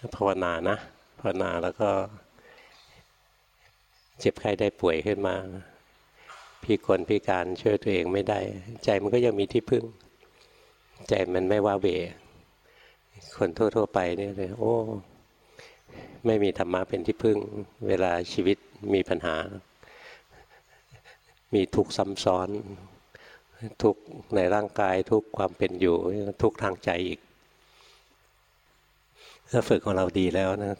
ถ้าภาวนานะภาวนาแล้วก็เจ็บไข้ได้ป่วยขึ้นมาพี่คนพิการช่วยตัวเองไม่ได้ ใจมันก็ยังมีที่พึ่ง ใจมันไม่ว่าเวคนทั่วๆไปเนี่ยเลยโอ้ ไม่มีธรรมะเป็นที่พึ่ง เวลาชีวิตมีปัญหา มีทุกข์ซ้ำซ้อน ทุกในร่างกายทุกความเป็นอยู่ ทุกทางใจอีก ถ้าฝึกของเราดีแล้วนะ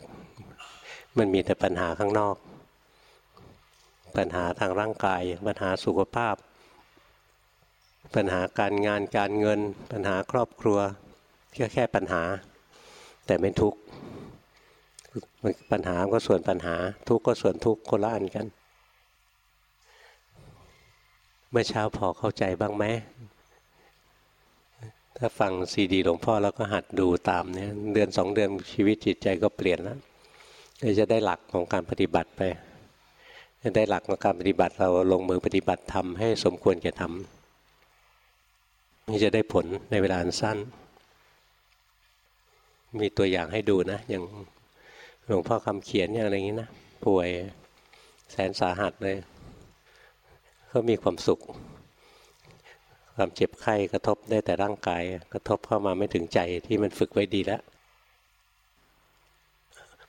มันมีแต่ปัญหาข้างนอก ปัญหาทางร่างกาย ปัญหาสุขภาพ ปัญหาการงานการเงิน ปัญหาครอบครัวก็แค่ปัญหา แต่ไม่ทุกข์ปัญหาก็ส่วนปัญหา ทุกข์ก็ส่วนทุกข์คนละอันกัน เมื่อเช้าพอเข้าใจบ้างไหม ถ้าฟังซีดีหลวงพ่อแล้วก็หัดดูตามเนี่ยเดือนสองเดือนชีวิตจิตใจก็เปลี่ยนแล้วจะได้หลักของการปฏิบัติไปจะได้หลักของการปฏิบัติเราลงมือปฏิบัติทำให้สมควรแก่ทำนี่จะได้ผลในเวลาอันสั้น มีตัวอย่างให้ดูนะ อย่างหลวงพ่อคำเขียนอย่างไรอย่างนี้นะป่วยแสนสาหัสเลย ก็มีความสุข ความเจ็บไข้กระทบได้แต่ร่างกาย กระทบเข้ามาไม่ถึงใจที่มันฝึกไว้ดีแล้ว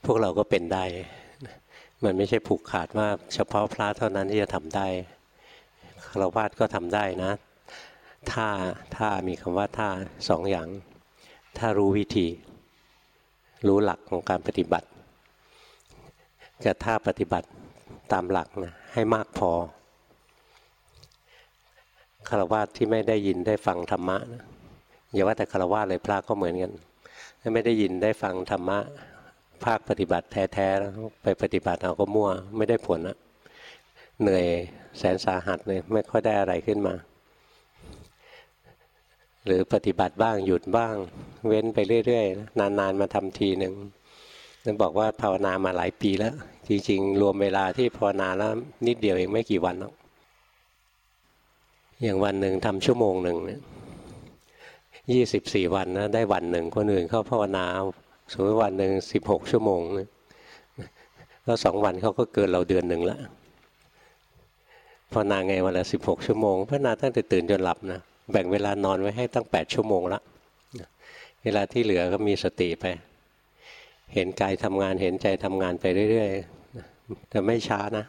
พวกเราก็เป็นได้ มันไม่ใช่ผูกขาดว่าเฉพาะพระเท่านั้นที่จะทำได้คารวาสก็ทำได้นะถ้าถ้ามีคำว่าถ้าสองอย่าง ถ้ารู้วิธี รู้หลักของการปฏิบัติกับถ้าปฏิบัติตามหลักนะให้มากพอ คารวะที่ไม่ได้ยินได้ฟังธรรมะนะอย่าว่าแต่คารวะเลยพระก็เหมือนกันถ้าไม่ได้ยินได้ฟังธรรมะ ภาคปฏิบัติแท้ๆแล้วไปปฏิบัติเอาก็มั่ว ไม่ได้ผลนะเหนื่อยแสนสาหัสเลยไม่ค่อยได้อะไรขึ้นมา หรือปฏิบัติบ้างหยุดบ้าง เว้นไปเรื่อยๆ นานๆ มาทำทีหนึ่งนั่นบอกว่าภาวนามาหลายปีแล้ว จริงๆ รวมเวลาที่ภาวนาแล้วนิดเดียวเองไม่กี่วันหรอก อย่างวันหนึ่งทำชั่วโมงหนึ่งยี่สิบสี่วันนะได้วันหนึ่งคนอื่นเขาภาวนาสมมติวันหนึ่งสิบหกชั่วโมงแล้วสองวันเขาก็เกินเราเดือนหนึ่งล้วภาวนาไงวันละสิบหกชั่วโมงภาวนาตั้งแต่ตื่นจนหลับนะแบ่งเวลานอนไว้ให้ตั้งแปดชั่วโมงละเวลาที่เหลือก็มีสติไป เห็นกายทำงานเห็นใจทำงานไปเรื่อยๆแต่ไม่ช้านะ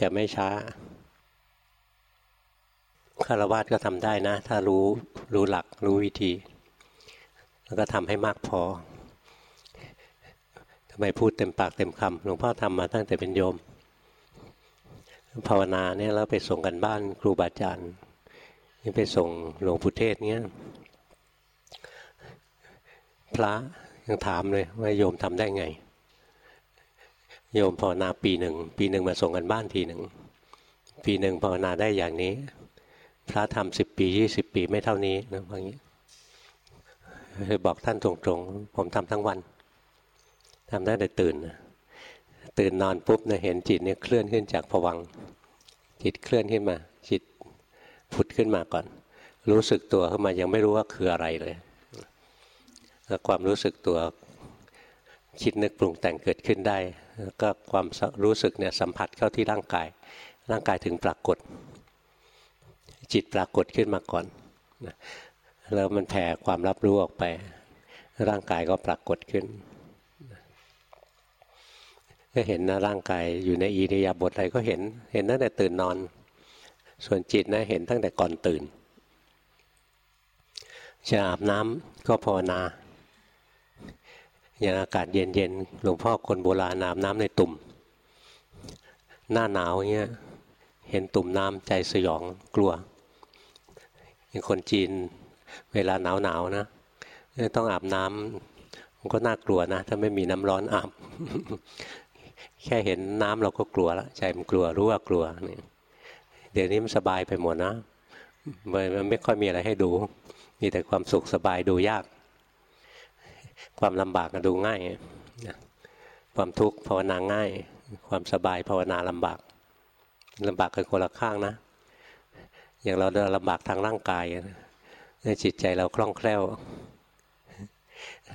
จะไม่ช้า คารวะก็ทำได้นะ ถ้ารู้รู้หลักรู้วิธี แล้วก็ทำให้มากพอทำไมพูดเต็มปากเต็มคำหลวงพ่อทำมาตั้งแต่เป็นโยม ภาวนาเนี่ยแล้วไปส่งกันบ้านครูบาอาจารย์นี่ไปส่งหลวงพุเทศเนี้ยพระยังถามเลยว่าโยมทำได้ไง โยมภาวนาปีหนึ่ง ปีหนึ่งมาส่งกันบ้านทีหนึ่ง ปีหนึ่งภาวนาได้อย่างนี้ พระทำสิบปียี่สิบปีไม่เท่านี้นะอย่างนี้เลยบอกท่านตรงๆ ผมทำทั้งวันทำได้แต่ตื่น ตื่นนอนปุ๊บเนี่ยเห็นจิตเนี่ยเคลื่อนขึ้นจากผวัง จิตเคลื่อนขึ้นมา จิตผุดขึ้นมาก่อน รู้สึกตัวขึ้นมายังไม่รู้ว่าคืออะไรเลยแล้วความรู้สึกตัวคิดนึกปรุงแต่งเกิดขึ้นได้ แล้วก็ความรู้สึกเนี่ยสัมผัสเข้าที่ร่างกาย ร่างกายถึงปรากฏ จิตปรากฏขึ้นมาก่อนแล้วมันแผ่ความรับรู้ออกไป ร่างกายก็ปรากฏขึ้นก็เห็นนะร่างกายอยู่ในอิริยาบถอะไรก็เห็น เห็นตั้งแต่ตื่นนอน ส่วนจิตนะเห็นตั้งแต่ก่อนตื่น จะอาบน้ำก็ภาวนา อย่างอากาศเย็นๆหลวงพ่อคนโบราณอาบน้ำในตุ่ม หน้าหนาวเงี้ยเห็นตุ่มน้ำใจสยองกลัว อย่างคนจีนเวลาหนาวหนาวนะต้องอาบน้ำมันก็น่ากลัวนะ ถ้าไม่มีน้ำร้อนอาบแค่เห็นน้ำเราก็กลัวแล้วใจมันกลัวรู้ว่ากลัวเนี่ยเดี๋ยวนี้มันสบายไปหมดนะมันไม่ค่อยมีอะไรให้ดู มีแต่ความสุขสบายดูยาก ความลำบากก็ดูง่ายความทุกข์ภาวนาง่าย ความสบายภาวนาลำบากลำบากกันคนละข้างนะ อย่างเราเดินลำบากทางร่างกายในจิตใจเราคล่องแคล่ว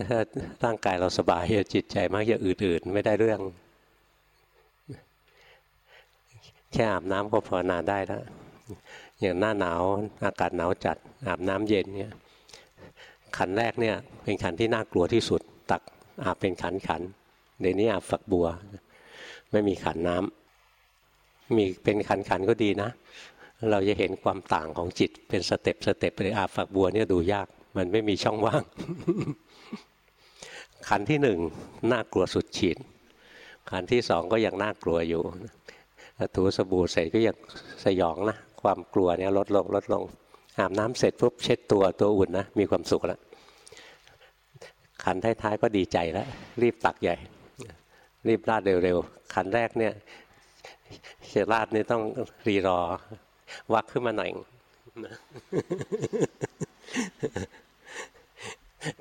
ถ้าร่างกายเราสบายจิตใจมักจะอืดๆไม่ได้เรื่อง แค่อาบน้ำก็ภาวนาได้แล้วอย่างหน้าหนาวอากาศหนาวจัด อาบน้ำเย็นเนี่ยขันแรกเนี่ยเป็นขันที่น่ากลัวที่สุด ตักอาบเป็นขันขันเดี๋ยวนี้อาบฝักบัว ไม่มีขันน้ำมีเป็นขันขันก็ดีนะ เราจะเห็นความต่างของจิตเป็นสเต็ปสเต็ปเลยอาฝักบัวเนี่ยดูยาก มันไม่มีช่องว่าง ขันที่หนึ่งน่ากลัวสุดฉีดขันที่สองก็ยังน่ากลัวอยู่ถูสบู่เสร็จก็ยังสยองนะความกลัวเนี่ยลดลงลดลงอาบน้ำเสร็จปุ๊บเช็ดตัวตัวอุ่นนะมีความสุขแล้วขันท้ายๆก็ดีใจแล้วรีบตักใหญ่ รีบราดเร็วๆขันแรกเนี่ยเชราดนี่ต้องรีรอ วักขึ้นมาหน่อย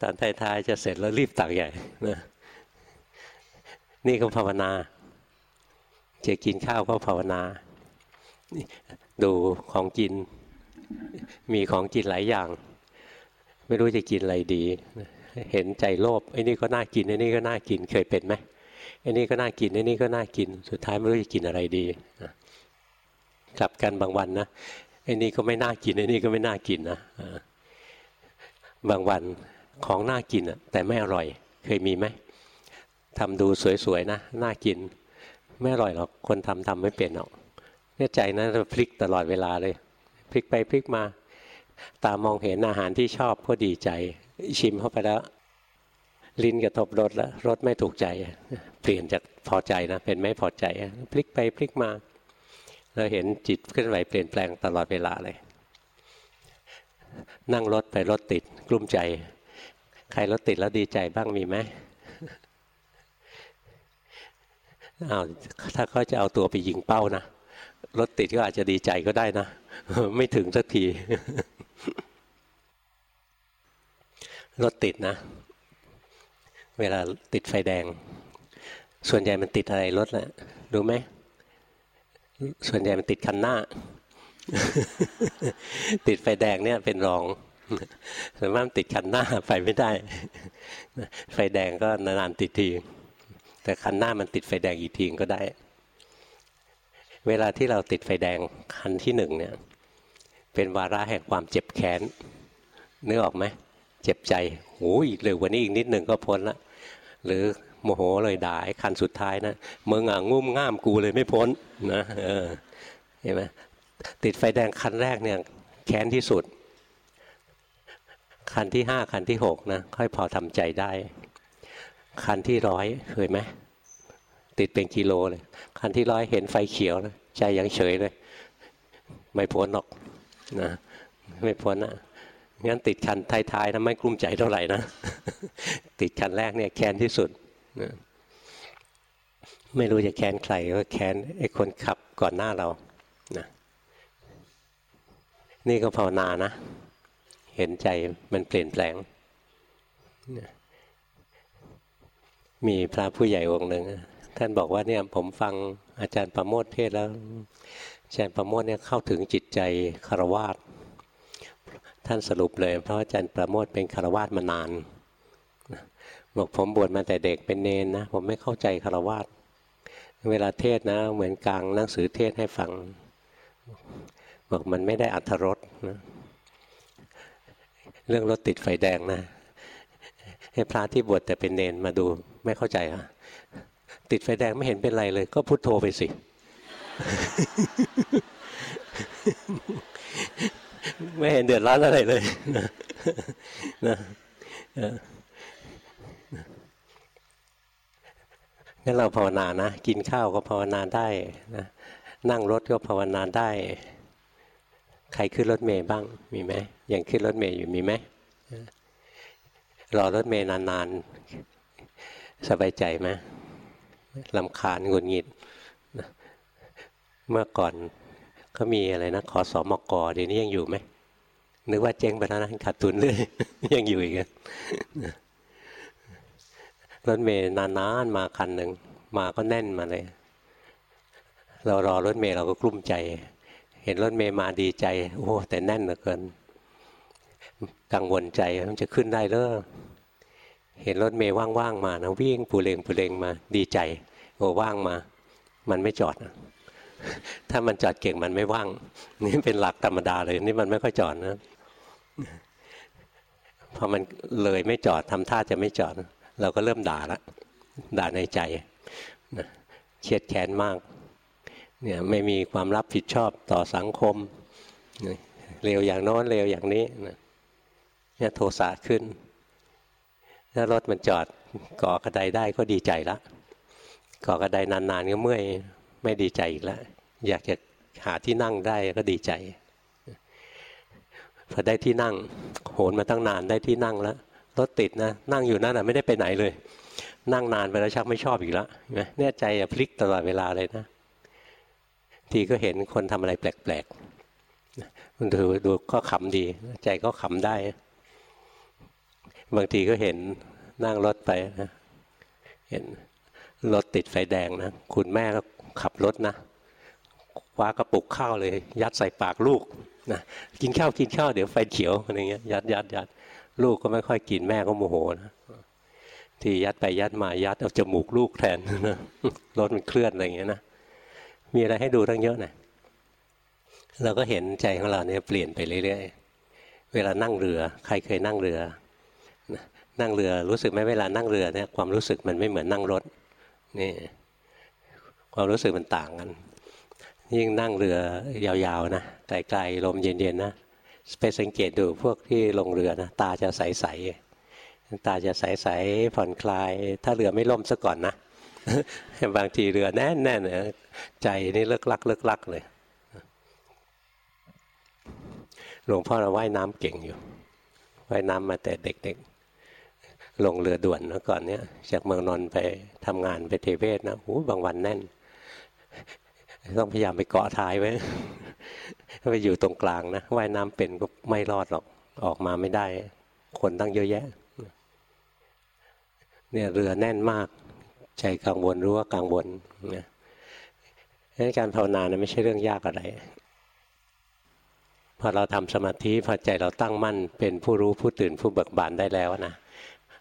ตอนท้ายๆจะเสร็จแล้วรีบตักใหญ่นะนี่ก็ภาวนา จะกินข้าวก็ภาวนา ดูของกิน มีของกินหลายอย่าง ไม่รู้จะกินอะไรดี เห็นใจโลภไอ้นี่ก็น่ากินไอ้นี่ก็น่ากินเคยเป็นไหมไอ้นี่ก็น่ากินไอ้นี่ก็น่ากิน สุดท้ายไม่รู้จะกินอะไรดี กลับกันบางวันนะไอ้นี่ก็ไม่น่ากินไอ้นี่ก็ไม่น่ากินนะบางวันของน่ากินอะแต่ไม่อร่อย เคยมีไหมทำดูสวยๆนะน่ากิน ไม่อร่อยหรอกคนทำทำไม่เป็นหรอกเนี่ยใจนะพลิกตลอดเวลาเลย พลิกไปพลิกมา ตามองเห็นอาหารที่ชอบก็ดีใจ ชิมเข้าไปแล้วลิ้นกระทบรสแล้วรสไม่ถูกใจ เปลี่ยนจากพอใจนะเป็นไม่พอใจ พลิกไปพลิกมา เราเห็นจิตเคลื่อนไหวเปลี่ยนแปลงตลอดเวลาเลย นั่งรถไปรถติด กลุ้มใจ ใครรถติดแล้วดีใจบ้างมีไหมอ้าวถ้าเขาจะเอาตัวไปยิงเป้านะรถติดก็อาจจะดีใจก็ได้นะ ไม่ถึงสักทีรถติดนะ เวลาติดไฟแดง ส่วนใหญ่มันติดอะไรรถแหละรู้ไหม ส่วนใหญ่มันติดคันหน้า ติดไฟแดงเนี่ยเป็นรองส่วนมากติดคันหน้าไฟไม่ได้ ไฟแดงก็นานๆติดที แต่คันหน้ามันติดไฟแดงอีกทีก็ได้ เวลาที่เราติดไฟแดงคันที่หนึ่งเนี่ย เป็นวาระแห่งความเจ็บแค้นนึกออกไหม เจ็บใจโอ้ยเร็วกว่านี้อีกนิดหนึ่งก็พ้นละ หรือ โมโหเลยด่าไอ้คันสุดท้ายนะเมืองอ่างงุ่มง่ามกูเลยไม่พ้นนะเออเห็นไหมติดไฟแดงคันแรกเนี่ยแค้นที่สุด คันที่ห้าคันที่หกนะค่อยพอทำใจได้ คันที่ร้อยเคยไหมติดเป็นกิโลเลย คันที่ร้อยเห็นไฟเขียวนะใจยังเฉยเลย ไม่พ้นหรอกนะไม่พ้นนะงั้นติดคันท้ายๆนะไม่กลุ้มใจเท่าไหร่นะ ติดคันแรกเนี่ยแค้นที่สุด นะไม่รู้จะแค้นใครก็แค้นไอ้คนขับก่อนหน้าเรานะนี่ก็ภาวนานะ เห็นใจมันเปลี่ยนแปลง มีพระผู้ใหญ่องค์หนึ่งท่านบอกว่าเนี่ยผมฟังอาจารย์ประโมทเทศแล้ว อาจารย์ประโมทเนี่ยเข้าถึงจิตใจคารวาสท่านสรุปเลย เพราะอาจารย์ประโมทเป็นคารวาสมานาน บอกผมบวชมาแต่เด็กเป็นเนนนะ ผมไม่เข้าใจคารวาสเวลาเทศนะ เหมือนกลางหนังสือเทศให้ฟัง บอกมันไม่ได้อัธรสนะเรื่องรถติดไฟแดงนะ ให้พระที่บวชแต่เป็นเนนมาดูไม่เข้าใจอะติดไฟแดงไม่เห็นเป็นไรเลย ก็พุโทโธไปสิ ไม่เห็นเดือดร้อนอะไรเลยนะ งั้นเราภาวนานะ กินข้าวก็ภาวนาได้นะนั่งรถก็ภาวนาได้ ใครขึ้นรถเมย์บ้างมีไหมยังขึ้นรถเมย์อยู่มีไหมรอรถเมย์นานๆ สบายใจไหมลำคาญหงุดหงิด เมื่อก่อนก็มีอะไรนะขอสอมกเดี๋ยวนี้ยังอยู่ไหมนึกว่าเจ๊งไปแล้วนะขาดทุนเลย ยังอยู่อีก รถเมย์นานๆมาคันหนึ่งมาก็แน่นมาเลย เรารอรถเมย์เราก็กลุ้มใจ เห็นรถเมย์มาดีใจ โอ้แต่แน่นเหลือเกิน กังวลใจมันจะขึ้นได้หรือเห็นรถเมย์ว่างๆมานะวิ่งปูเลงปูเลงมาดีใจโอ้ว่างมา มันไม่จอดนะถ้ามันจอดเก่งมันไม่ว่าง นี่เป็นหลักธรรมดาเลย นี่มันไม่ค่อยจอดนะพอมันเลยไม่จอดทำท่าจะไม่จอด เราก็เริ่มด่าละด่าในใจนะเครียดแค้นมากเนี่ยไม่มีความรับผิดชอบต่อสังคมเร็วอย่างโน้นเร็วอย่างนี้เนี่ยโทสะขึ้น ถ้ารถมันจอดก่อกระไดได้ก็ดีใจละก่อกระไดนานๆก็เมื่อยไม่ดีใจอีกแล้วอยากจะหาที่นั่งได้ก็ดีใจพอได้ที่นั่งโหนมาตั้งนานได้ที่นั่งแล้ว รถติดนะนั่งอยู่นั่นอะไม่ได้ไปไหนเลย นั่งนานไปแล้วชักไม่ชอบอีกแล้วเนี่ยใจพลิกตลอดเวลาเลยนะ ทีก็เห็นคนทำอะไรแปลกๆมันดูดูก็ขำดี ใจก็ขำได้ บางทีก็เห็นนั่งรถไปนะเห็นรถติดไฟแดงนะคุณแม่ก็ขับรถนะคว้ากระปุกข้าวเลย ยัดใส่ปากลูกนะกินข้าวกินข้าวเดี๋ยวไฟเขียวอะไรเงี้ยยัดยัดยัด ลูกก็ไม่ค่อยกินแม่ก็โมโหนะที่ยัดไปยัดมายัดเอาจมูกลูกแทนนะรถมันเคลื่อนอะไรเงี้ยนะมีอะไรให้ดูตั้งเยอะนะเราก็เห็นใจของเราเนี่ยเปลี่ยนไปเรื่อยๆเวลานั่งเรือ ใครเคยนั่งเรือนั่งเรือรู้สึกไหมเวลานั่งเรือเนี่ยความรู้สึกมันไม่เหมือนนั่งรถนี่ความรู้สึกมันต่างกัน ยิ่งนั่งเรือยาวๆนะไกลๆลมเย็นๆนะ ไปสังเกตดูพวกที่ลงเรือนะตาจะใสๆตาจะใสๆผ่อนคลาย ถ้าเรือไม่ล่มซะก่อนนะบางทีเรือแน่นแน่นใจนี่เลิกลักเลิกลักเลยหลวงพ่อเราว่ายน้ำเก่งอยู่ว่ายน้ำมาแต่เด็กๆ ลงเรือด่วนเมื่อก่อนเนี้ยจากเมืองนอนไปทำงานไปเทเวศนะโอ้บางวันแน่น ต้องพยายามไปเกาะท้ายไว้ไปอยู่ตรงกลางนะว่ายน้ำเป็นก็ไม่รอดหรอกออกมาไม่ได้ คนตั้งเยอะแยะ เนี่ยเรือแน่นมาก ใจกังวลรู้ว่ากังวลนะนั้นการภาวนานะไม่ใช่เรื่องยากอะไรพอเราทำสมาธิพอใจเราตั้งมั่น เป็นผู้รู้ผู้ตื่นผู้เบิกบานได้แล้วนะ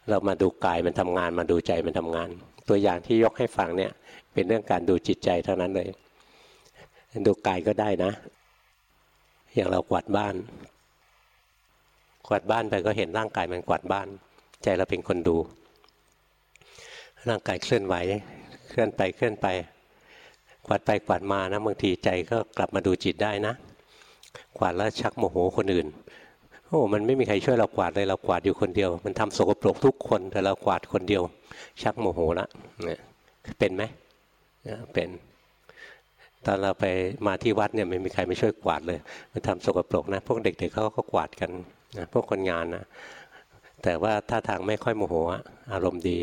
เรามาดูกายมันทำงาน มาดูใจมันทำงาน ตัวอย่างที่ยกให้ฟังเนี่ย เป็นเรื่องการดูจิตใจเท่านั้นเลย ดูกายก็ได้นะ อย่างเรากวาดบ้าน กวาดบ้านไปก็เห็นร่างกายมันกวาดบ้าน ใจเราเป็นคนดู ร่างกายเคลื่อนไหว เคลื่อนไปเคลื่อนไป กวาดไปกวาดมานะบางทีใจก็กลับมาดูจิตได้นะ กวาดแล้วชักโมโหคนอื่นโอ้มันไม่มีใครช่วยเรากวาดเลยเรากวาดอยู่คนเดียว มันทำสกปรกทุกคนแต่เรากวาดคนเดียว ชักโมโหละเนี่ยเป็นไหมเป็น ตอนเราไปมาที่วัดเนี่ยไม่มีใครมาช่วยกวาดเลย มันทำสกปรกนะ พวกเด็กๆเขาก็กวาดกันนะพวกคนงานนะ แต่ว่าท่าทางไม่ค่อยโมโหอารมณ์ดี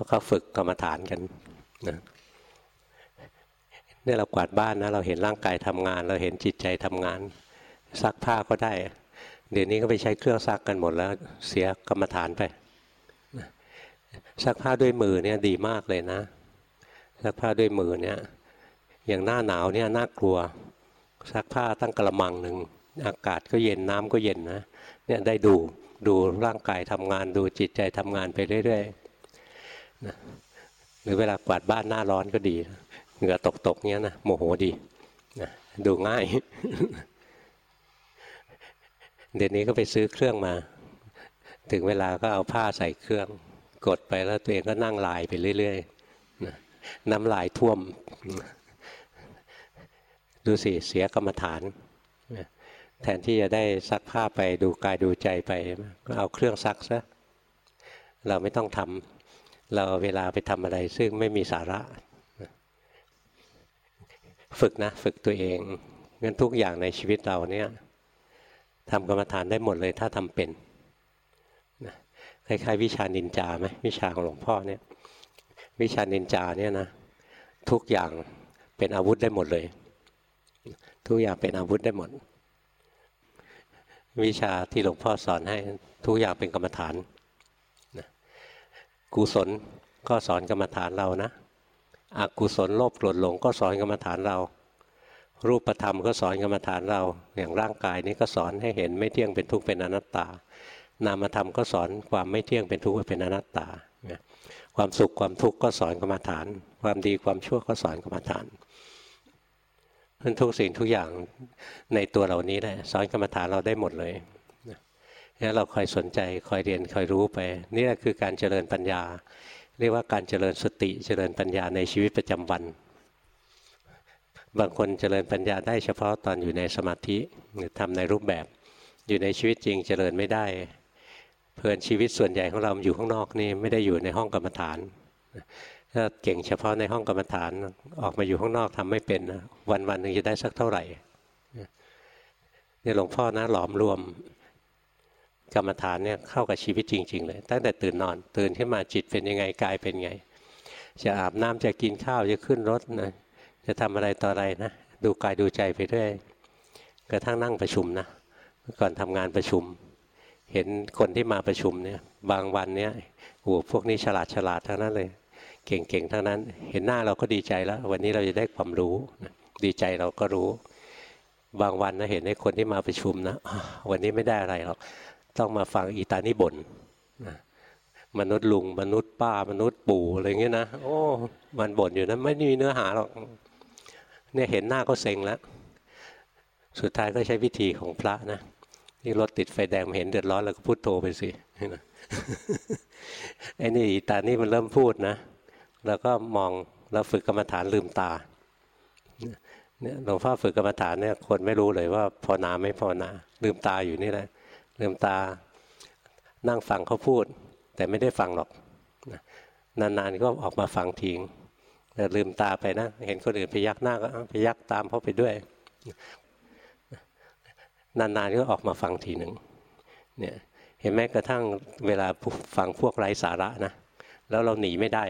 ราะเขาฝึกกรรมฐานกันนะนี่เรากวาดบ้านนะ เราเห็นร่างกายทำงาน เราเห็นจิตใจทำงาน ซักผ้าก็ได้ เดี๋ยวนี้ก็ไปใช้เครื่องซักกันหมดแล้วเสียกรรมฐานไปซักผ้าด้วยมือเนี่ยดีมากเลยนะซักผ้าด้วยมือเนี่ย อย่างหน้าหนาวเนี่ยน่ากลัวซักผ้าตั้งกระมังหนึ่งอากาศก็เย็นน้ำก็เย็นนะเนี่ยได้ดูดูร่างกายทำงานดูจิตใจทำงานไปเรื่อยๆนะหรือเวลากวาดบ้านหน้าร้อนก็ดีเหงื่อตกๆเงี้ยนะโมโหดีนะดูง่าย เดี๋ยวนี้ก็ไปซื้อเครื่องมา ถึงเวลาก็เอาผ้าใส่เครื่อง กดไปแล้วตัวเองก็นั่งลายไปเรื่อยๆนะน้ำลายท่วม ดูสิเสียกรรมฐานแทนที่จะได้ซักผ้าไปดูกายดูใจไป ก็เอาเครื่องซักซะเราไม่ต้องทำเราเวลาไปทำอะไรซึ่งไม่มีสาระ ฝึกนะ ฝึกตัวเองงั้นทุกอย่างในชีวิตเราเนี่ยทำกรรมฐานได้หมดเลยถ้าทำเป็นคล้ายๆวิชานินจาไหมวิชาของหลวงพ่อเนี่ย วิชานินจาเนี่ยนะทุกอย่างเป็นอาวุธได้หมดเลย ทุกอย่างเป็นอาวุธได้หมด วิชาที่หลวงพ่อสอนให้ทุกอย่างเป็นกรรมฐานนะกุศลก็สอนกรรมฐานเรานะอกุศลโลภโกรธหลงก็สอนกรรมฐานเรา รูปธรรมก็สอนกรรมฐานเรา อย่างร่างกายนี้ก็สอนให้เห็นไม่เที่ยงเป็นทุกข์เป็นอนัตตา นามธรรมก็สอนความไม่เที่ยงเป็นทุกข์เป็นอนัตตา ความสุขความทุกข์ก็สอนกรรมฐาน ความดีความชั่วก็สอนกรรมฐาน นั้นทุกสิ่งทุกอย่างในตัวเหล่านี้แหละสอนกรรมฐานเราได้หมดเลยนี่เราคอยสนใจคอยเรียนคอยรู้ไป นี่แหละคือการเจริญปัญญา เรียกว่าการเจริญสติเจริญปัญญาในชีวิตประจำวัน บางคนเจริญปัญญาได้เฉพาะตอนอยู่ในสมาธิหรือทำในรูปแบบ อยู่ในชีวิตจริงเจริญไม่ได้ เพลินชีวิตส่วนใหญ่ของเราอยู่ข้างนอกนี่ไม่ได้อยู่ในห้องกรรมฐาน ถ้าเก่งเฉพาะในห้องกรรมฐานออกมาอยู่ข้างนอกทำไม่เป็นนะวันวันหนึ่งจะได้สักเท่าไหร่นี่หลวงพ่อนะหลอมรวมกรรมฐานเนี่ยเข้ากับชีวิตจริง ๆ เลย ตั้งแต่ตื่นนอนตื่นขึ้นมาจิตเป็นยังไงกายเป็นไง จะอาบน้ำจะกินข้าวจะขึ้นรถนะจะทำอะไรต่ออะไรนะดูกายดูใจไปด้วยกระทั่งนั่งประชุมนะก่อนทำงานประชุม เห็นคนที่มาประชุมเนี่ย บางวันเนี่ยโอ้พวกนี้ฉลาดฉลาดทั้งนั้นเลย เก่งๆทั้งนั้น เห็นหน้าเราก็ดีใจแล้ว วันนี้เราจะได้ความรู้ ดีใจเราก็รู้ บางวันนะเห็นไอ้คนที่มาประชุมนะวันนี้ไม่ได้อะไรหรอกต้องมาฟังอีตานี่บน่นมนุษย์ลุง มนุษย์ป้า มนุษย์ปู่อะไรเงี้ยนะโอ้มันบ่นอยู่นะไม่มีเนื้อหาหรอกเนี่ยเห็นหน้าก็เซ็งแล้ว สุดท้ายก็ใช้วิธีของพระนะนี่รถติดไฟแดงเห็นเดือดร้อนแล้วก็พูดโทรไปสิไอ้นี่อีตานี่มันเริ่มพูดนะ แล้วก็มองเราฝึกกรรมฐานลืมตาเนี่ยหลวงพ่อฝึกกรรมฐานเนี่ยคนไม่รู้เลยว่าพอนาไม่พอนาลืมตาอยู่นี่แหละลืมตานั่งฟังเขาพูด แต่ไม่ได้ฟังหรอกนานๆก็ออกมาฟังทิ้งแต่ลืมตาไปนะ เห็นคนอื่นไปยักหน้าก็ไปยักตามเขาไปด้วย นานๆก็ออกมาฟังทีหนึ่งเนี่ยเห็นไหมกระทั่งเวลาฟังพวกไร้สาระนะแล้วเราหนีไม่ได้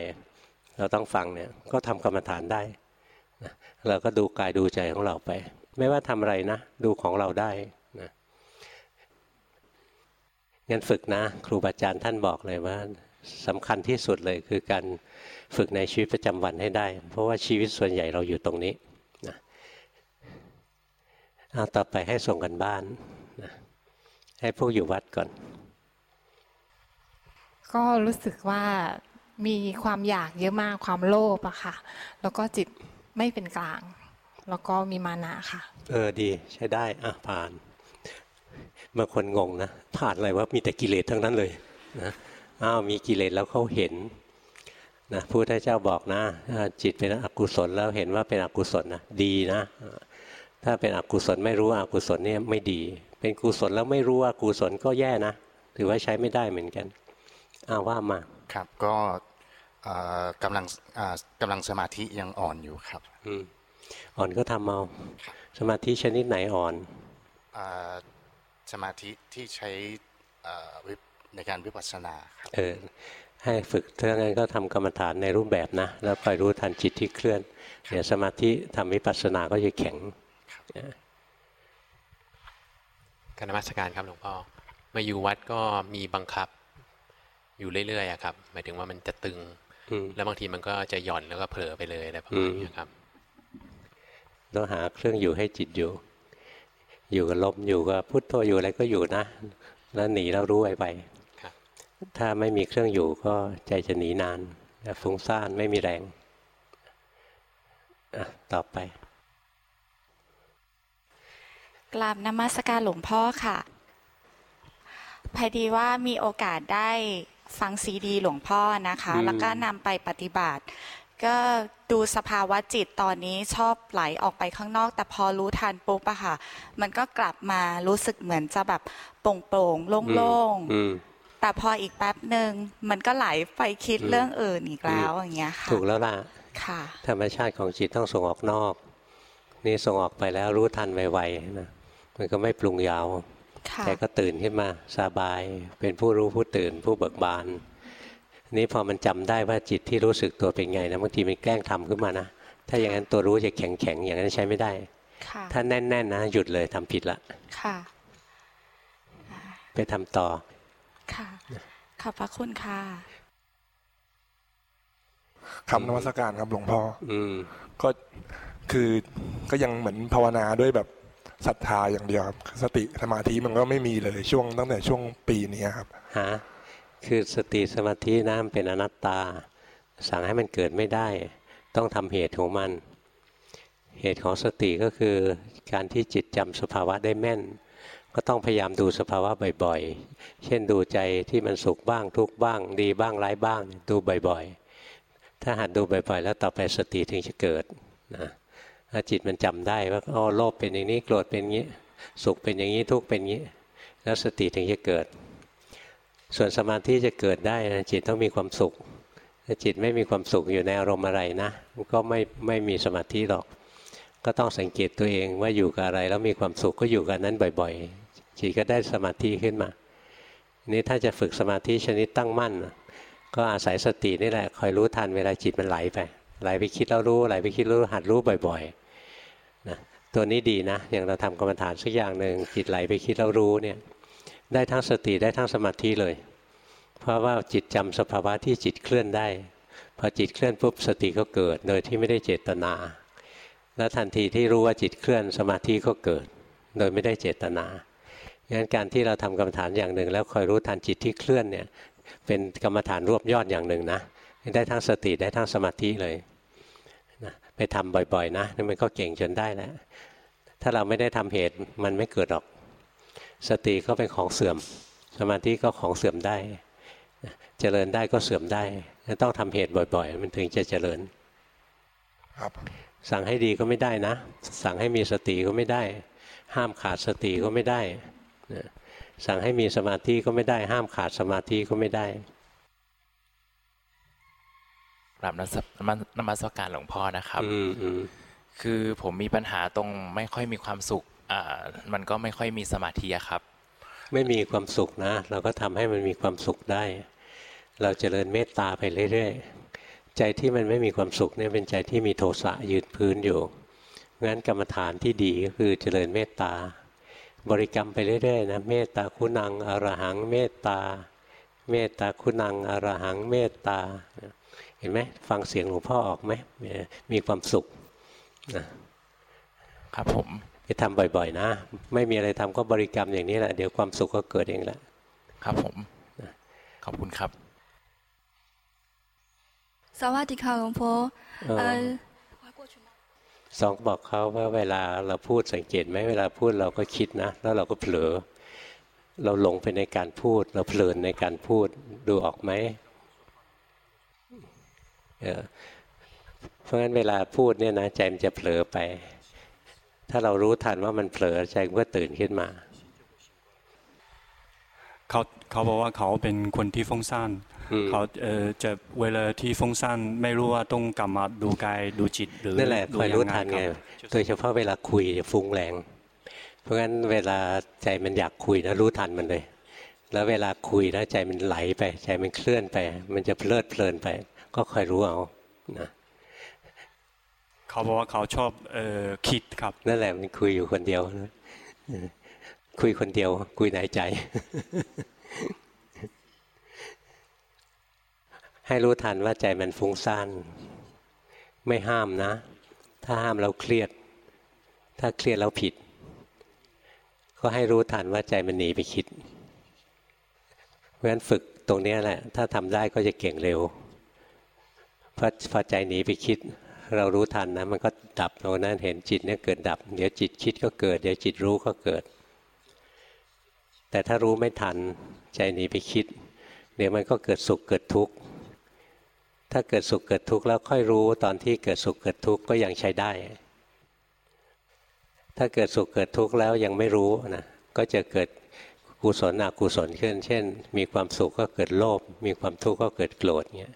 เราต้องฟังเนี่ยก็ทำกรรมฐานได้เราก็ดูกายดูใจของเราไป ไม่ว่าทำอะไรนะ ดูของเราได้งั้นฝึกนะ ครูบาอาจารย์ท่านบอกเลยว่าสำคัญที่สุดเลยคือการฝึกในชีวิตประจำวันให้ได้ เพราะว่าชีวิตส่วนใหญ่เราอยู่ตรงนี้นะเอาต่อไปให้ส่งกันบ้านนะให้พวกอยู่วัดก่อน ก็รู้สึกว่า มีความอยากเยอะมากความโลภอะค่ะ แล้วก็จิตไม่เป็นกลาง แล้วก็มีมานะค่ะ เออดีใช้ได้อะผ่านบางคนงงนะผ่านอะไรว่ามีแต่กิเลสทั้งนั้นเลยนะอ้าวมีกิเลสแล้วเขาเห็นนะพระพุทธเจ้าบอกนะจิตเป็นอกุศลแล้วเห็นว่าเป็นอกุศลนะดีนะ ถ้าเป็นอกุศลไม่รู้อกุศลเนี่ยไม่ดี เป็นกุศลแล้วไม่รู้ว่ากุศลก็แย่นะถือว่าใช้ไม่ได้เหมือนกันอ้าวว่ามาครับก็ กำลังกำลังสมาธิยังอ่อนอยู่ครับอ่อนก็ทำเอาสมาธิชนิดไหนอ่อนสมาธิที่ใช้ในการวิปัสสนาครับเออให้ฝึกถ้างั้นก็ทำกรรมฐานในรูปแบบนะ แล้วคอยรู้ทันจิตที่เคลื่อนเดี๋ยวสมาธิทำวิปัสสนาก็จะแข็งการนมัสการครับหลวงพ่อมาอยู่วัดก็มีบังคับอยู่เรื่อยๆครับหมายถึงว่ามันจะตึง แล้วบางทีมันก็จะหย่อนแล้วก็เผลอไปเลยอะไรประมาณนี้ครับต้องหาเครื่องอยู่ให้จิตอยู่ อยู่กับลมอยู่กับพุทโธอยู่อะไรก็อยู่นะ แล้วหนีแล้วรู้ไปไปถ้าไม่มีเครื่องอยู่ก็ใจจะหนีนานฟุ้งซ่านไม่มีแรงต่อไป กราบนมัสการหลวงพ่อค่ะพอดีว่ามีโอกาสได้ ฟังซีดีหลวงพ่อนะคะ แล้วก็นำไปปฏิบัติ ก็ดูสภาวะจิตตอนนี้ชอบไหลออกไปข้างนอก แต่พอรู้ทันปุ๊บอะค่ะ มันก็กลับมารู้สึกเหมือนจะแบบโปร่งโปร่งโล่งๆแต่พออีกแป๊บหนึ่งมันก็ไหลไปคิดเรื่องอื่นอีกแล้วอย่างเงี้ยค่ะ ถูกแล้วล่ะค่ะธรรมชาติของจิตต้องส่งออกนอก นี่ส่งออกไปแล้วรู้ทันไวๆนะมันก็ไม่ปรุงยาว แต่ก็ตื่นขึ้นมาสบาย เป็นผู้รู้ผู้ตื่นผู้เบิกบาน นี้พอมันจำได้ว่าจิตที่รู้สึกตัวเป็นไงนะบางทีมันแกล้งทำขึ้นมานะ ถ้าอย่างนั้นตัวรู้จะแข็งแข็งอย่างนั้นใช้ไม่ได้ ถ้าแน่นๆนะหยุดเลยทำผิดละค่ะ ไปทำต่อ ค่ะ ขอบพระคุณค่ะคำนวัตการครับหลวงพ่อ อืม ก็คือก็ยังเหมือนภาวนาด้วยแบบ ศรัทธาอย่างเดียวครับสติสมาธิมันก็ไม่มีเลยช่วงตั้งแต่ช่วงปีนี้ครับฮะคือสติสมาธินะมันเป็นอนัตตา สั่งให้มันเกิดไม่ได้ ต้องทำเหตุของมัน เหตุของสติก็คือการที่จิตจำสภาวะได้แม่น ก็ต้องพยายามดูสภาวะบ่อยๆ เช่นดูใจที่มันสุขบ้างทุกบ้าง ดีบ้างร้ายบ้างดูบ่อยๆ ถ้าหัดดูบ่อยๆ แล้วต่อไปสติถึงจะเกิดนะ จิตมันจำได้ว่าอ๋อโลภเป็นอย่างนี้โกรธเป็นอย่างนี้ สุขเป็นอย่างนี้ทุกข์เป็นอย่างนี้ แล้วสติถึงจะเกิด ส่วนสมาธิจะเกิดได้นะจิตต้องมีความสุขถ้าจิตไม่มีความสุขอยู่ในอารมณ์อะไรนะมันก็ไม่ไม่มีสมาธิหรอก ก็ต้องสังเกตตัวเองว่าอยู่กับอะไรแล้วมีความสุขก็อยู่กับนั้นบ่อยๆ จิตก็ได้สมาธิขึ้นมานี่ถ้าจะฝึกสมาธิชนิดตั้งมั่น ก็อาศัยสตินี่แหละคอยรู้ทันเวลาจิตมันไหลไปไหลไปคิดแล้วรู้ไหลไปคิดรู้หัดรู้บ่อย ๆ ตัวนี้ดีนะ อย่างเราทำกรรมฐานสักอย่างหนึ่งจิตไหลไปคิดแล้วรู้เนี่ยได้ทั้งสติได้ทั้งสมาธิเลย เพราะว่าจิตจำสภาวะที่จิตเคลื่อนได้พอจิตเคลื่อนปุ๊บสติก็เกิด โดยที่ไม่ได้เจตนา แล้วทันทีที่รู้ว่าจิตเคลื่อนสมาธิก็เกิด โดยไม่ได้เจตนางั้นการที่เราทำกรรมฐานอย่างหนึ่ง แล้วคอยรู้ทันจิตที่เคลื่อนเนี่ยเป็นกรรมฐานรวบยอดอย่างหนึ่งนะได้ทั้งสติได้ทั้งสมาธิเลย ไปทำบ่อยๆ นะนี่มันก็เก่งจนได้แล้วถ้าเราไม่ได้ทำเหตุมันไม่เกิดหรอก สติก็เป็นของเสื่อม สมาธิก็ของเสื่อมได้ เจริญได้ก็เสื่อมได้ต้องทำเหตุบ่อย ๆ มันถึงจะเจริญ ครับ สั่งให้ดีก็ไม่ได้นะ สั่งให้มีสติก็ไม่ได้ ห้ามขาดสติก็ไม่ได้นะสั่งให้มีสมาธิก็ไม่ได้ ห้ามขาดสมาธิก็ไม่ได้ กราบนมัสนมัสนมัสการหลวงพ่อนะครับอืมอืมคือผมมีปัญหาตรงไม่ค่อยมีความสุขอ่ามันก็ไม่ค่อยมีสมาธิอะครับ ไม่มีความสุขนะ เราก็ทำให้มันมีความสุขได้ เราจเจริญเมตตาไปเรื่อยๆใจที่มันไม่มีความสุขเนี่ยเป็นใจที่มีโทสะยืนพื้นอยู่งั้นกรรมฐานที่ดีก็คือเจริญเมตตา บริกรรมไปเรื่อยๆนะเมตตาคุณังอรหังเมตตา เมตตาคุณังอรหังเมตตา เห็นไหมฟังเสียงหลวงพ่อออกไหมมีความสุขนะครับผมไปทำบ่อย ๆ นะ ไม่มีอะไรทำก็บริกรรมอย่างนี้แหละเดี๋ยวความสุขก็เกิดเองแหละครับผมขอบคุณครับสวัสดีค่ะหลวงพ่อเออเอ่อสองบอกเขาว่าเวลาเราพูดสังเกตไหมเวลาพูดเราก็คิดนะ แล้วเราก็เผลอ เราหลงไปในการพูด เราเพลินในการพูดดูออกไหม เออเพราะงั้นเวลาพูดเนี่ยนะใจมันจะเผลอไป ถ้าเรารู้ทันว่ามันเผลอใจมันก็ตื่นขึ้นมา เขาเขาบอกว่าเขาเป็นคนที่ฟุ้งซ่านอืมเขาเออจะเวลาที่ฟุ้งซ่านไม่รู้ว่าต้องกลับมาดูกายดูจิตหรือนั่นแหละดูคอยรู้ทันงไงครับโดยเฉพาะเวลาคุยจะฟุ้งแรง เพราะงั้นเวลาใจมันอยากคุยนะรู้ทันมันเลย แล้วเวลาคุยแล้วใจมันไหลไป ใจมันเคลื่อนไป มันจะเพลิดเพลินไป ก็คอยรู้เอานะเขาบอกว่าเขาชอบเออคิดครับนั่นแหละมันคุยอยู่คนเดียวนะเออคุยคนเดียว คุยในใจ ให้รู้ทันว่าใจมันฟุ้งซ่านไม่ห้ามนะ ถ้าห้ามเราเครียด ถ้าเครียดแล้วผิด ก็ให้รู้ทันว่าใจมันหนีไปคิดเพราะฉะนั้นฝึกตรงเนี้ยแหละ ถ้าทำได้ก็จะเก่งเร็วเพราะพอใจหนีไปคิด เรารู้ทันนะมันก็ดับตรงนั้นเห็นจิตเนี่ยเกิดดับ เดี๋ยวจิตคิดก็เกิด เดี๋ยวจิตรู้ก็เกิด แต่ถ้ารู้ไม่ทันใจหนีไปคิด เดี๋ยวมันก็เกิดสุขเกิดทุกข์ถ้าเกิดสุขเกิดทุกข์แล้วค่อยรู้ตอนที่เกิดสุขเกิดทุกข์ก็ยังใช้ได้ ถ้าเกิดสุขเกิดทุกข์แล้วยังไม่รู้นะก็จะเกิดกุศลอกุศลขึ้น เช่น มีความสุขก็เกิดโลภมีความทุกข์ก็เกิดโกรธเงี้ย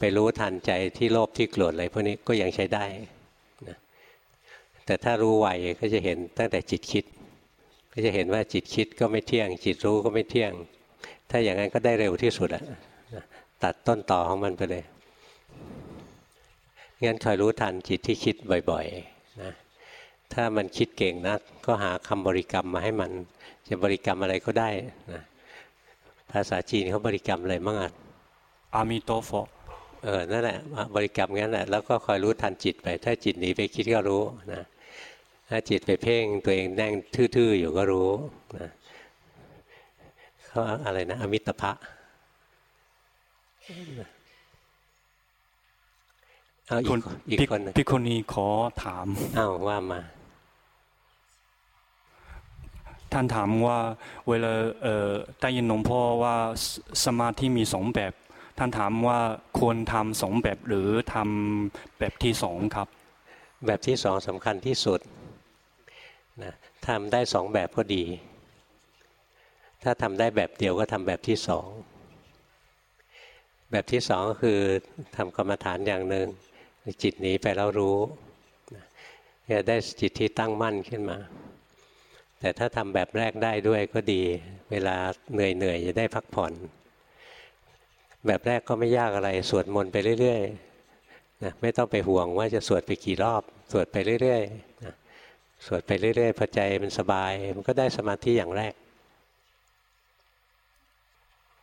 ไปรู้ทันใจที่โลภที่โกรธอะไรพวกนี้ก็ยังใช้ได้นะแต่ถ้ารู้ไวก็จะเห็นตั้งแต่จิตคิด ก็จะเห็นว่าจิตคิดก็ไม่เที่ยง จิตรู้ก็ไม่เที่ยง ถ้าอย่างนั้นก็ได้เร็วที่สุดอะตัดต้นต่อของมันไปเลยงั้นคอยรู้ทันจิตที่คิดบ่อยๆนะถ้ามันคิดเก่งนะก็หาคำบริกรรมมาให้มัน จะบริกรรมอะไรก็ได้นะภาษาจีนเขาบริกรรมอะไรมั่งอะอามิโตโฟ เออนั่นแหละบริกรรมงั้นแหละแล้วก็คอยรู้ทันจิตไป ถ้าจิตหนีไปคิดก็รู้นะถ้าจิตไปเพ่งตัวเองนั่งทื่อๆอยู่ก็รู้นะเขาอะไรนะ อมิตรภะเอาอีกอีกคนพี่คนนี้ขอถามอ้าวว่ามา ท่านถามว่า เวลาเอ่อได้ยินหลวงพ่อว่าสมาธิมีสองแบบ ท่านถามว่าควรทำสองแบบหรือทำแบบที่สองครับ แบบที่สองสำคัญที่สุดนะทำได้สองแบบก็ดี ถ้าทำได้แบบเดียวก็ทำแบบที่สองแบบที่สองก็คือทำกรรมฐานอย่างหนึ่งจิตหนีไปแล้วรู้จะได้จิตที่ตั้งมั่นขึ้นมา แต่ถ้าทำแบบแรกได้ด้วยก็ดี เวลาเหนื่อยเหนื่อยจะได้พักผ่อน แบบแรกก็ไม่ยากอะไร สวดมนต์ไปเรื่อยๆนะไม่ต้องไปห่วงว่าจะสวดไปกี่รอบ สวดไปเรื่อยๆนะสวดไปเรื่อยๆพอใจมันสบาย มันก็ได้สมาธิอย่างแรก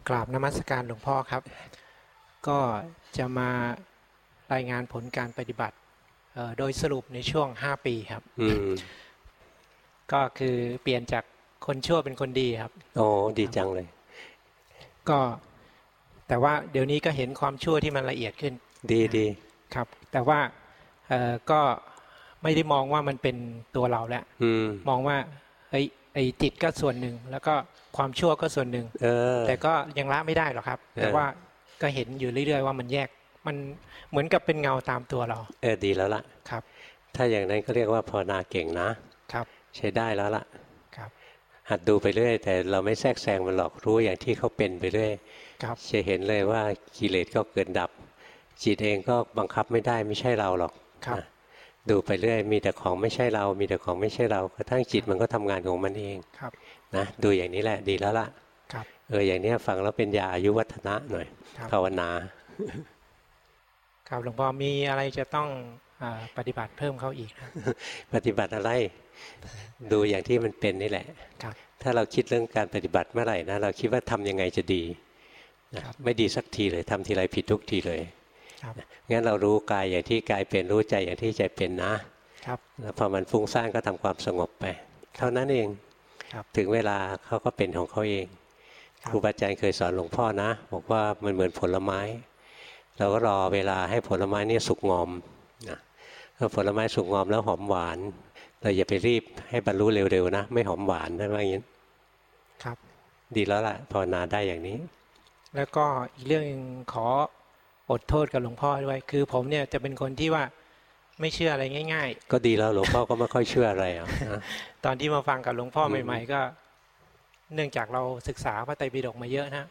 กราบนมัสการหลวงพ่อครับ ก็จะมารายงานผลการปฏิบัติโดยสรุปในช่วง 5 ปีครับก็คือเปลี่ยนจากคนชั่วเป็นคนดีครับ โอ้ดีจังเลย ก็ แต่ว่าเดี๋ยวนี้ก็เห็นความชั่วที่มันละเอียดขึ้น ดีดีครับ แต่ว่าก็ไม่ได้มองว่ามันเป็นตัวเราแล้วมองว่าไอ้ไอ้จิตก็ส่วนหนึ่ง แล้วก็ความชั่วก็ส่วนหนึ่งแต่ก็ยังละไม่ได้หรอกครับ แต่ว่าก็เห็นอยู่เรื่อย ๆ ว่ามันแยก มันเหมือนกับเป็นเงาตามตัวเรา เออดีแล้วล่ะครับ ถ้าอย่างนั้นก็เรียกว่าภาวนาเก่งนะครับ ใช้ได้แล้วล่ะครับ หัดดูไปเรื่อยแต่เราไม่แทรกแซงมันหรอกรู้อย่างที่เขาเป็นไปเรื่อยครับจะเห็นเลยว่ากิเลสก็เกิดดับ จิตเองก็บังคับไม่ได้ไม่ใช่เราหรอกครับดูไปเรื่อย มีแต่ของไม่ใช่เรา มีแต่ของไม่ใช่เรากระทั่งจิตมันก็ทำงานของมันเองครับนะดูอย่างนี้แหละดีแล้วล่ะครับเอออย่างนี้ฟังแล้วเป็นยาอายุวัฒนะหน่อยภาวนา ครับหลวงพ่อมีอะไรจะต้องอปฏิบัติเพิ่มเขาอีก ปฏิบัติอะไร ดูอย่างที่มันเป็นนี่แหละครับถ้าเราคิดเรื่องการปฏิบัติเมื่อไหร่นะเราคิดว่าทำยังไงจะดีไม่ดีสักทีเลยทำทีไรผิดทุกทีเลยงั้นเรารู้กายอย่างที่กายเป็นรู้ใจอย่างที่ใจเป็นนะครับแล้วพอมันฟุ้งซ่านก็ทำความสงบไป เท่านั้นเองถึงเวลาเขาก็เป็นของเขาเองครูบาอาจารย์เคยสอนหลวงพ่อนะ บอกว่ามันเหมือนผลไม้ เราก็รอเวลาให้ผลไม้นี่สุกงอมนะถ้าผลไม้สุกงอมแล้วหอมหวาน เราอย่าไปรีบให้บรรลุเร็วๆนะ ไม่หอมหวานนะว่าอย่างนี้ครับ ดีแล้วล่ะภาวนาได้อย่างนี้ แล้วก็อีกเรื่องขออดโทษกับหลวงพ่อด้วย คือผมเนี่ยจะเป็นคนที่ว่าไม่เชื่ออะไรง่าย ๆ ก็ดีแล้วหลวงพ่อก็ไม่ค่อยเชื่ออะไรอะตอนที่มาฟังกับหลวงพ่อใหม่ๆ ก็ เนื่องจากเราศึกษาพระไตรปิฎกมาเยอะนะ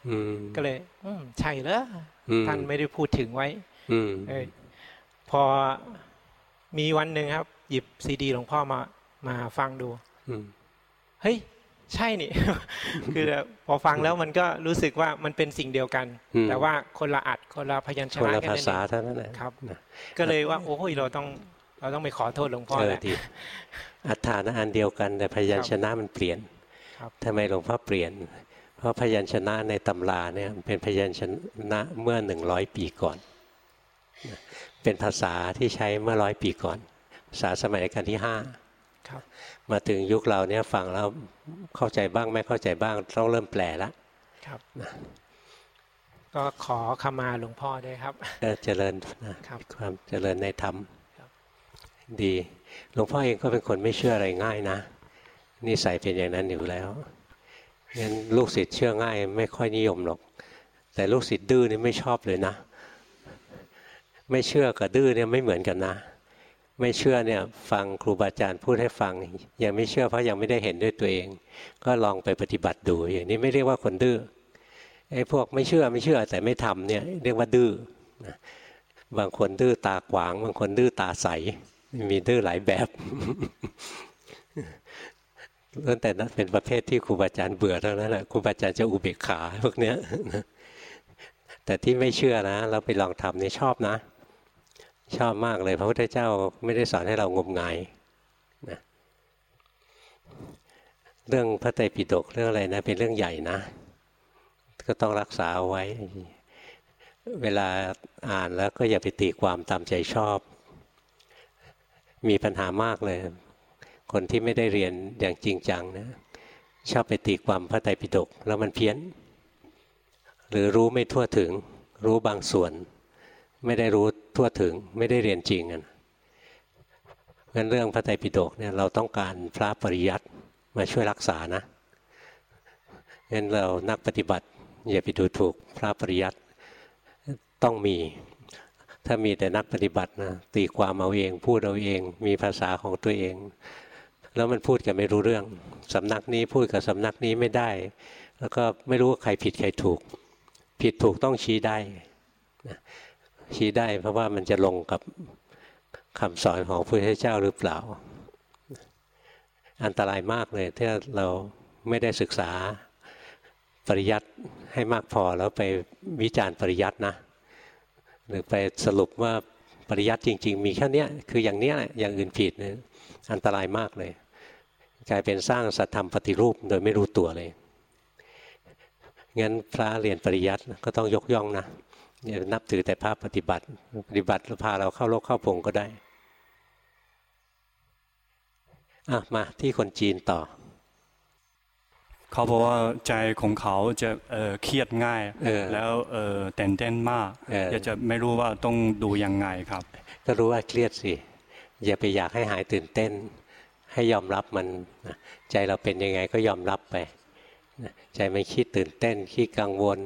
ก็เลย อืใช่เหรอท่านไม่ได้พูดถึงไว้อพอมีวันหนึ่งครับ หยิบซีดีหลวงพ่อมามาฟังดูเฮ้ยใช่นี่ คือพอฟังแล้วมันก็รู้สึกว่ามันเป็นสิ่งเดียวกัน แต่ว่าคนละอัดคนละพยัญชนะคนละภาษาเท่านั้นแหละครับก็เลยว่า โอ้ยเราต้องเราต้องไปขอโทษหลวงพ่อแหละอัฏฐานอันเดียวกัน แต่พยัญชนะมันเปลี่ยนทำไมหลวงพ่อเปลี่ยน เพราะพยัญชนะในตำราเนี่ยเป็นพยัญชนะเมื่อหนึ่งร้อยปีก่อน เป็นภาษาที่ใช้เมื่อร้อยปีก่อนภา ษาสมัยกันที่ห้ามาถึงยุคเราเนี่ยฟังแล้วเข้าใจบ้างไม่เข้าใจบ้างต้องเริ่มแปลแล้วครับก็ขอขมาหลวงพ่อด้วยครับเจริญนะครับความเจริญในธรรมดีหลวงพ่อเองก็เป็นคนไม่เชื่ออะไรง่ายนะนิสัยเป็นอย่างนั้นอยู่แล้วงั้นลูกศิษย์เชื่อง่าย ไม่ค่อยนิยมหรอก แต่ลูกศิษย์ดื้อนี่ไม่ชอบเลยนะ ไม่เชื่อกับดื้อเนี่ยไม่เหมือนกันนะ ไม่เชื่อเนี่ยฟังครูบาอาจารย์พูดให้ฟัง ยังไม่เชื่อเพราะยังไม่ได้เห็นด้วยตัวเอง ก็ลองไปปฏิบัติดูอย่างนี้ไม่เรียกว่าคนดื้อไอ้พวกไม่เชื่อไม่เชื่อแต่ไม่ทำเนี่ยเรียกว่าดื้อบางคนดื้อตาขวาง บางคนดื้อตาใส มีดื้อหลายแบบตั้งแต่นั้นเป็นประเภทที่ครูบาอาจารย์เบื่อเท่านั้นแหละครูบาอาจารย์จะอุเบกขาพวกเนี้ยแต่ที่ไม่เชื่อนะ เราไปลองทำเนี่ยชอบนะ ชอบมากเลย พระพุทธเจ้าไม่ได้สอนให้เรางมงายนะเรื่องพระไตรปิฎกเรื่องอะไรนะ เป็นเรื่องใหญ่นะ ก็ต้องรักษาเอาไว้ เวลาอ่านแล้วก็อย่าไปตีความตามใจชอบ มีปัญหามากเลย คนที่ไม่ได้เรียนอย่างจริงจังนะชอบไปตีความพระไตรปิฎกแล้วมันเพี้ยน หรือรู้ไม่ทั่วถึง รู้บางส่วน ไม่ได้รู้ ทั่วถึงไม่ได้เรียนจริงกันงั้นเรื่องพระไตรปิฎกเนี่ยเราต้องการพระปริยัติมาช่วยรักษานะงั้นเรานักปฏิบัติอย่าไปดูถูกพระปริยัติต้องมี ถ้ามีแต่นักปฏิบัตินะตีความเอาเอง พูดเอาเอง มีภาษาของตัวเอง แล้วมันพูดกันไม่รู้เรื่องสำนักนี้พูดกับสำนักนี้ไม่ได้ แล้วก็ไม่รู้ว่าใครผิดใครถูก ผิดถูกต้องชี้ได้ ชี้ได้ เพราะว่ามันจะลงกับคำสอนของพระพุทธเจ้าหรือเปล่า อันตรายมากเลยถ้าเราไม่ได้ศึกษาปริยัติให้มากพอแล้วไปวิจารณ์ปริยัตินะ หรือไปสรุปว่าปริยัติจริง ๆ มีแค่นี้คืออย่างนี้แหละอย่างอื่นผิดนะอันตรายมากเลย กลายเป็นสร้างสัตธรรมปฏิรูปโดยไม่รู้ตัวเลยงั้นพระเรียนปริยัติก็ต้องยกย่องนะ อย่านับถือแต่พระปฏิบัติ ปฏิบัติพาเราเข้าโลกเข้าพงก็ได้อะมาที่คนจีนต่อ เขาบอกว่าใจของเขาจะเเครียดง่าย แล้วเต้นเต้นมากอยากจะไม่รู้ว่าต้องดูยังไงครับ ก็รู้ว่าเครียดสิ อย่าไปอยากให้หายตื่นเต้น ให้ยอมรับมันใจเราเป็นยังไงก็ยอมรับไป ใจมันคิดตื่นเต้น ขี้กังวล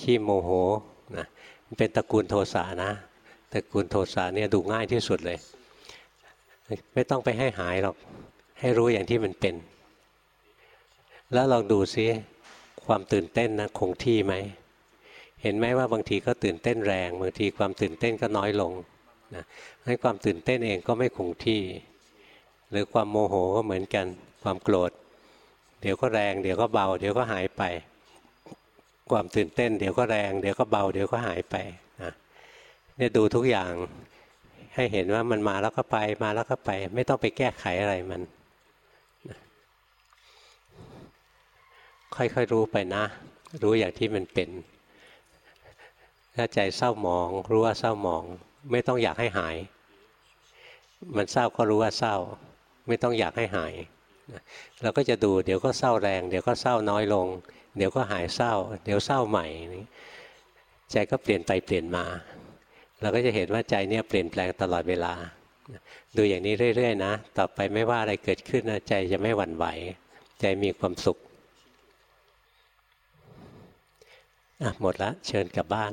ขี้โมโหนะมัน เป็นตระกูลโทสะนะตระกูลโทสะเนี่ยดูง่ายที่สุดเลย ไม่ต้องไปให้หายหรอก ให้รู้อย่างที่มันเป็น แล้วลองดูซิความตื่นเต้นนะคงที่ไหม เห็นไหมว่าบางทีก็ตื่นเต้นแรง บางทีความตื่นเต้นก็น้อยลงนะให้ความตื่นเต้นเองก็ไม่คงที่ หรือความโมโหก็เหมือนกัน ความโกรธ เดี๋ยวก็แรง เดี๋ยวก็เบา เดี๋ยวก็หายไป ความตื่นเต้น เดี๋ยวก็แรง เดี๋ยวก็เบา เดี๋ยวก็หายไปนะเนี่ยดูทุกอย่างให้เห็นว่ามันมาแล้วก็ไปมาแล้วก็ไป ไม่ต้องไปแก้ไขอะไรมัน ค่อยๆรู้ไปนะ รู้อย่างที่มันเป็น ถ้าใจเศร้าหมองรู้ว่าเศร้าหมอง ไม่ต้องอยากให้หาย มันเศร้าก็รู้ว่าเศร้า ไม่ต้องอยากให้หายเราก็จะดูเดี๋ยวก็เศร้าแรง เดี๋ยวก็เศร้าน้อยลง เดี๋ยวก็หายเศร้า เดี๋ยวเศร้าใหม่ ใจก็เปลี่ยนไปเปลี่ยนมา เราก็จะเห็นว่าใจเนี่ยเปลี่ยนแปลงตลอดเวลา ดูอย่างนี้เรื่อย ๆ นะ ต่อไปไม่ว่าอะไรเกิดขึ้นนะใจจะไม่หวั่นไหว ใจมีความสุขอะหมดละเชิญกลับบ้าน